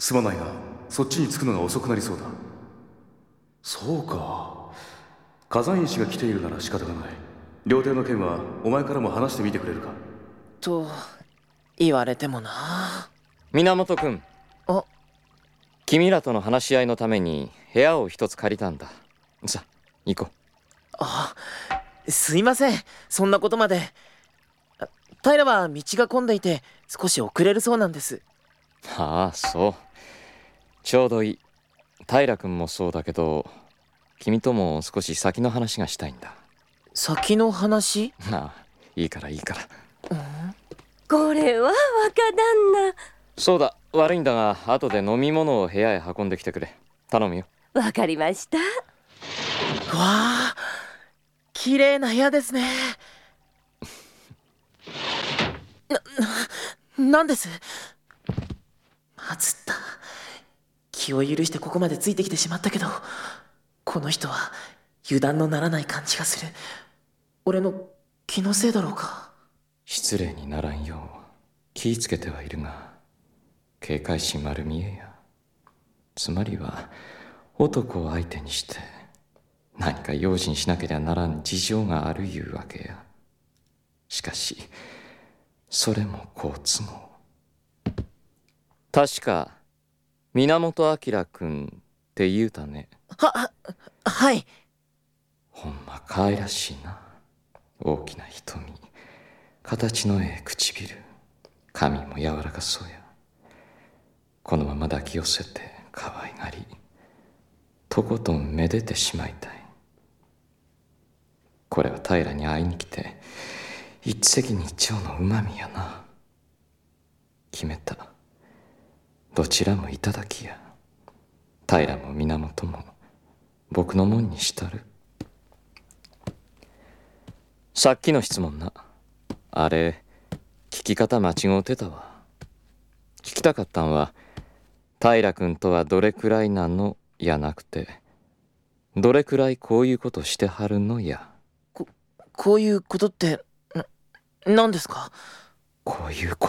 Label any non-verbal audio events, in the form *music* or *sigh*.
すまないがそっちに着くのが遅くなりそうだ。そうか。火山石が来ているなら仕方がない。料亭の件はお前からも話してみてくれるか。と言われてもな。源君。あ君らとの話し合いのために部屋を一つ借りたんだ。さあ行こあすいません。そんなことまで。あ平は道が混んでいて少し遅れるそうなんです。うああそう。ちょうどいい。平君もそうだけど君とも少し先の話がしたいんだ。先の話？ああいいからいいから。これは若旦那。そうだ悪いんだが後で飲み物を部屋へ運んできてくれ。頼むよ。わかりました。わあ綺麗な部屋ですね。*laughs* な *laughs* なんですまずった気を許してここまでついてきてしまったけどこの人は油断のならない感じがする。俺の気のせいだろうか。失礼にならんよう気ぃつけてはいるが警戒心丸見えや。つまりは男を相手にして何か用心しなけりゃならん事情があるいうわけや。しかしそれも好都合。確か源明君って言うたね。はははい。ほんま可愛らしいな。大きな瞳。形のええ唇。髪も柔らかそうや。このまま抱き寄せて可愛がり。とことんめでてしまいたい。これは平に会いに来て一石二鳥のうまみやな。決めたどちらもいただきや。平も源も僕のもんにしたる。さっきの質問な。あれ聞き方間違うてたわ。聞きたかったんは平君とはどれくらいなのやなくてどれくらいこういうことしてはるのや。こういうことってな何ですか？こういうこ